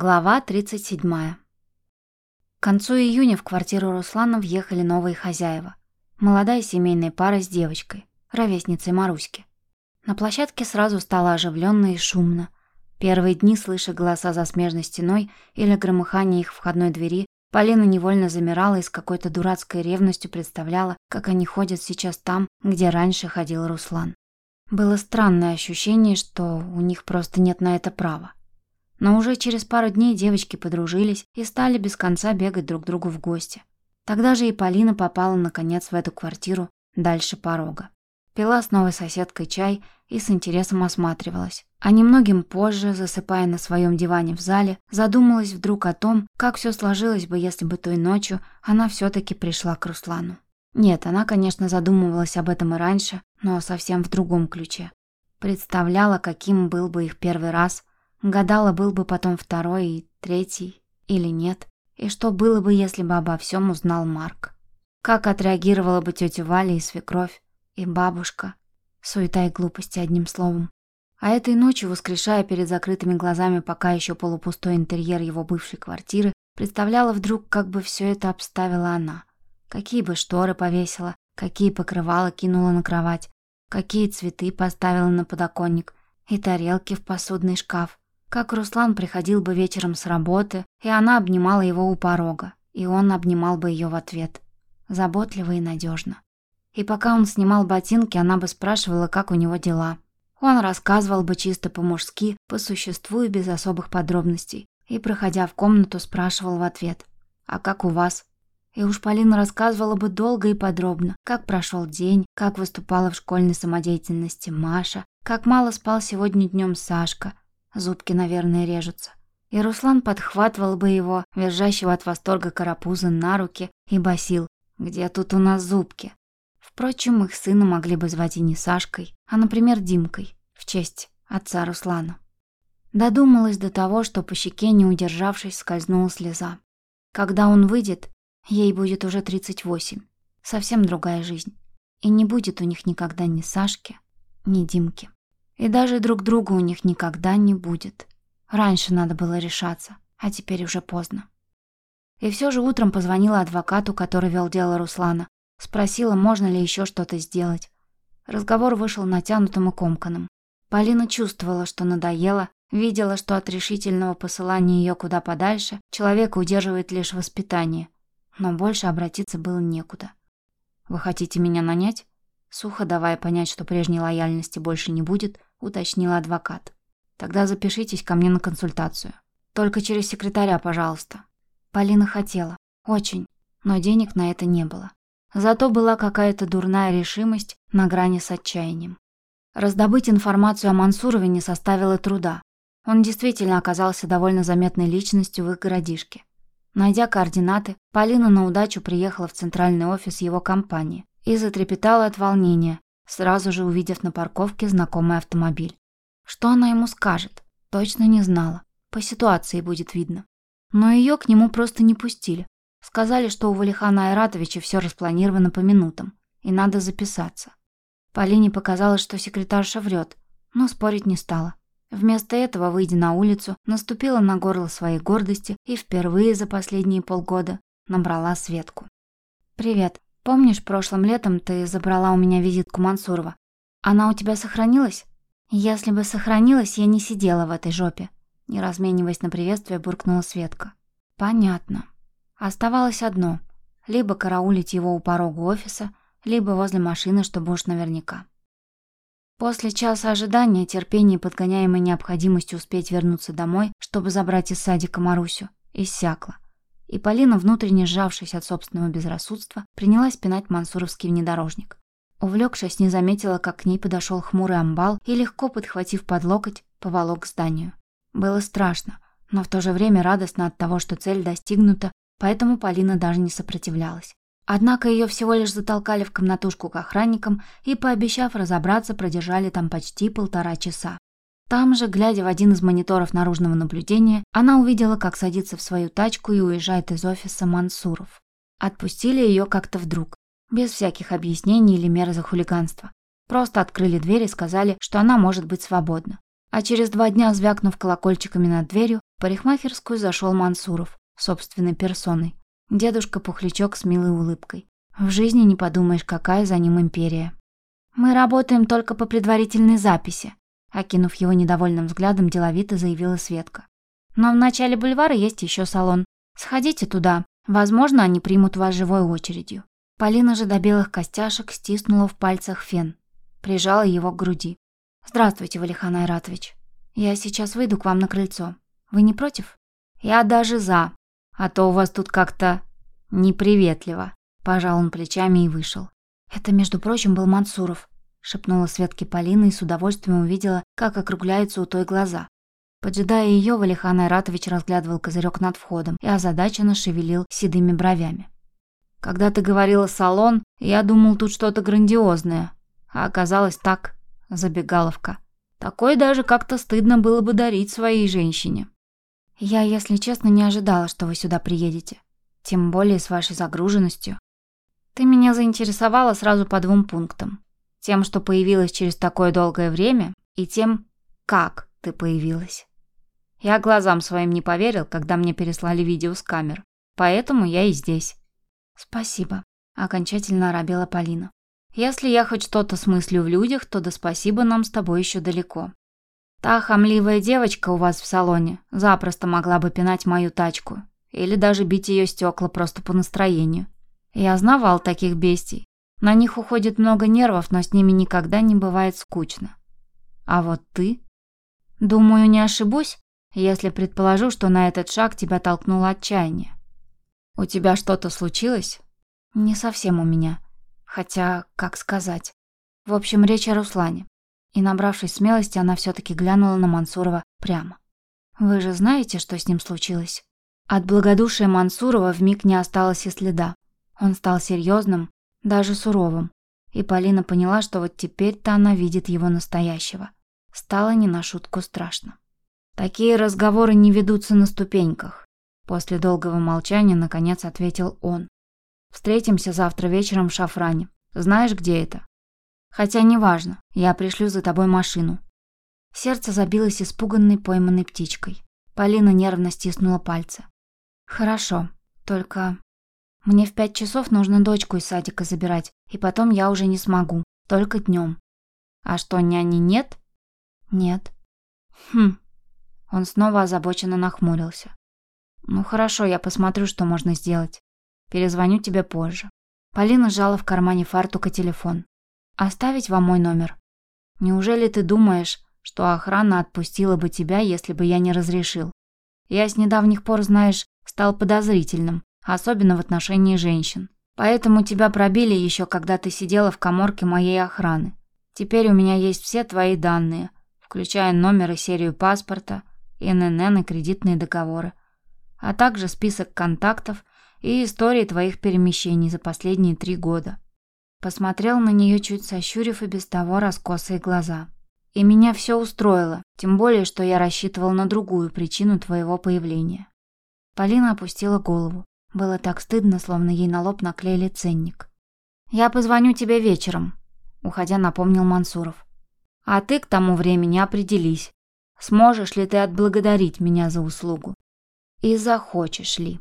Глава 37. К концу июня в квартиру Руслана въехали новые хозяева. Молодая семейная пара с девочкой, ровесницей Маруськи. На площадке сразу стало оживленно и шумно. Первые дни, слыша голоса за смежной стеной или громыхание их входной двери, Полина невольно замирала и с какой-то дурацкой ревностью представляла, как они ходят сейчас там, где раньше ходил Руслан. Было странное ощущение, что у них просто нет на это права. Но уже через пару дней девочки подружились и стали без конца бегать друг другу в гости. Тогда же и Полина попала наконец в эту квартиру дальше порога. Пила с новой соседкой чай и с интересом осматривалась. А немногим позже, засыпая на своем диване в зале, задумалась вдруг о том, как все сложилось бы, если бы той ночью она все-таки пришла к Руслану. Нет, она, конечно, задумывалась об этом и раньше, но совсем в другом ключе. Представляла, каким был бы их первый раз, Гадала, был бы потом второй и третий или нет. И что было бы, если бы обо всем узнал Марк? Как отреагировала бы тетя Валя и свекровь, и бабушка? Суета и глупости, одним словом. А этой ночью, воскрешая перед закрытыми глазами пока еще полупустой интерьер его бывшей квартиры, представляла вдруг, как бы все это обставила она. Какие бы шторы повесила, какие покрывала кинула на кровать, какие цветы поставила на подоконник и тарелки в посудный шкаф. Как Руслан приходил бы вечером с работы, и она обнимала его у порога, и он обнимал бы ее в ответ. Заботливо и надежно. И пока он снимал ботинки, она бы спрашивала, как у него дела. Он рассказывал бы чисто по-мужски, по существу и без особых подробностей. И, проходя в комнату, спрашивал в ответ, «А как у вас?» И уж Полина рассказывала бы долго и подробно, как прошел день, как выступала в школьной самодеятельности Маша, как мало спал сегодня днем Сашка, Зубки, наверное, режутся. И Руслан подхватывал бы его, визжащего от восторга карапуза, на руки и басил «Где тут у нас зубки?». Впрочем, их сына могли бы звать и не Сашкой, а, например, Димкой, в честь отца Руслана. Додумалась до того, что по щеке, не удержавшись, скользнула слеза. Когда он выйдет, ей будет уже 38. Совсем другая жизнь. И не будет у них никогда ни Сашки, ни Димки. И даже друг друга у них никогда не будет. Раньше надо было решаться, а теперь уже поздно. И все же утром позвонила адвокату, который вел дело Руслана. Спросила, можно ли еще что-то сделать. Разговор вышел натянутым и комканным. Полина чувствовала, что надоело, видела, что от решительного посылания ее куда подальше человека удерживает лишь воспитание. Но больше обратиться было некуда. «Вы хотите меня нанять?» Сухо давая понять, что прежней лояльности больше не будет, — уточнил адвокат. «Тогда запишитесь ко мне на консультацию. Только через секретаря, пожалуйста». Полина хотела. Очень. Но денег на это не было. Зато была какая-то дурная решимость на грани с отчаянием. Раздобыть информацию о Мансурове не составило труда. Он действительно оказался довольно заметной личностью в их городишке. Найдя координаты, Полина на удачу приехала в центральный офис его компании и затрепетала от волнения, сразу же увидев на парковке знакомый автомобиль. Что она ему скажет? Точно не знала. По ситуации будет видно. Но ее к нему просто не пустили. Сказали, что у Валихана Айратовича все распланировано по минутам, и надо записаться. Полине показалось, что секретарша врет, но спорить не стала. Вместо этого, выйдя на улицу, наступила на горло своей гордости и впервые за последние полгода набрала Светку. «Привет. Помнишь, прошлым летом ты забрала у меня визитку Мансурова? Она у тебя сохранилась? Если бы сохранилась, я не сидела в этой жопе. Не размениваясь на приветствие, буркнула Светка. Понятно. Оставалось одно. Либо караулить его у порога офиса, либо возле машины, чтобы уж наверняка. После часа ожидания, терпение, подгоняемое необходимостью успеть вернуться домой, чтобы забрать из садика Марусю, иссякло и Полина, внутренне сжавшись от собственного безрассудства, принялась пинать мансуровский внедорожник. Увлекшись, не заметила, как к ней подошел хмурый амбал и, легко подхватив под локоть, поволок к зданию. Было страшно, но в то же время радостно от того, что цель достигнута, поэтому Полина даже не сопротивлялась. Однако ее всего лишь затолкали в комнатушку к охранникам и, пообещав разобраться, продержали там почти полтора часа. Там же, глядя в один из мониторов наружного наблюдения, она увидела, как садится в свою тачку и уезжает из офиса Мансуров. Отпустили ее как-то вдруг, без всяких объяснений или мер за хулиганство. Просто открыли дверь и сказали, что она может быть свободна. А через два дня, звякнув колокольчиками над дверью, В парикмахерскую зашел Мансуров, собственной персоной. Дедушка-пухлячок с милой улыбкой. В жизни не подумаешь, какая за ним империя. «Мы работаем только по предварительной записи», окинув его недовольным взглядом, деловито заявила Светка. «Но в начале бульвара есть еще салон. Сходите туда. Возможно, они примут вас живой очередью». Полина же до белых костяшек стиснула в пальцах фен. Прижала его к груди. «Здравствуйте, Валихан Айратович. Я сейчас выйду к вам на крыльцо. Вы не против?» «Я даже за. А то у вас тут как-то неприветливо». Пожал он плечами и вышел. «Это, между прочим, был Мансуров», — шепнула Светке Полина и с удовольствием увидела, как округляются у той глаза. Поджидая ее, Валихан Айратович разглядывал козырек над входом и озадаченно шевелил седыми бровями. «Когда ты говорила «салон», я думал, тут что-то грандиозное. А оказалось так, забегаловка. Такое даже как-то стыдно было бы дарить своей женщине». «Я, если честно, не ожидала, что вы сюда приедете. Тем более с вашей загруженностью. Ты меня заинтересовала сразу по двум пунктам. Тем, что появилась через такое долгое время, и тем, как ты появилась. Я глазам своим не поверил, когда мне переслали видео с камер. Поэтому я и здесь. Спасибо. Окончательно оробела Полина. Если я хоть что-то смыслю в людях, то да спасибо нам с тобой еще далеко. Та хамливая девочка у вас в салоне запросто могла бы пинать мою тачку. Или даже бить ее стекла просто по настроению. Я знавал таких бестий. На них уходит много нервов, но с ними никогда не бывает скучно. А вот ты? Думаю, не ошибусь, если предположу, что на этот шаг тебя толкнуло отчаяние. У тебя что-то случилось? Не совсем у меня. Хотя, как сказать. В общем, речь о Руслане. И набравшись смелости, она все-таки глянула на Мансурова прямо. Вы же знаете, что с ним случилось? От благодушия Мансурова вмиг не осталось и следа. Он стал серьезным, даже суровым. И Полина поняла, что вот теперь-то она видит его настоящего. Стало не на шутку страшно. Такие разговоры не ведутся на ступеньках. После долгого молчания, наконец, ответил он. Встретимся завтра вечером в Шафране. Знаешь, где это? Хотя неважно, я пришлю за тобой машину. Сердце забилось испуганной пойманной птичкой. Полина нервно стиснула пальцы. Хорошо, только мне в пять часов нужно дочку из садика забирать, и потом я уже не смогу, только днем. А что, няни нет? Нет. Хм. Он снова озабоченно нахмурился. Ну хорошо, я посмотрю, что можно сделать. Перезвоню тебе позже. Полина сжала в кармане фартука телефон. Оставить вам мой номер? Неужели ты думаешь, что охрана отпустила бы тебя, если бы я не разрешил? Я с недавних пор, знаешь, стал подозрительным особенно в отношении женщин. Поэтому тебя пробили еще, когда ты сидела в коморке моей охраны. Теперь у меня есть все твои данные, включая номер и серию паспорта, ИНН и кредитные договоры, а также список контактов и истории твоих перемещений за последние три года. Посмотрел на нее чуть сощурив и без того раскосые глаза. И меня все устроило, тем более, что я рассчитывал на другую причину твоего появления. Полина опустила голову. Было так стыдно, словно ей на лоб наклеили ценник. «Я позвоню тебе вечером», — уходя напомнил Мансуров. «А ты к тому времени определись, сможешь ли ты отблагодарить меня за услугу. И захочешь ли».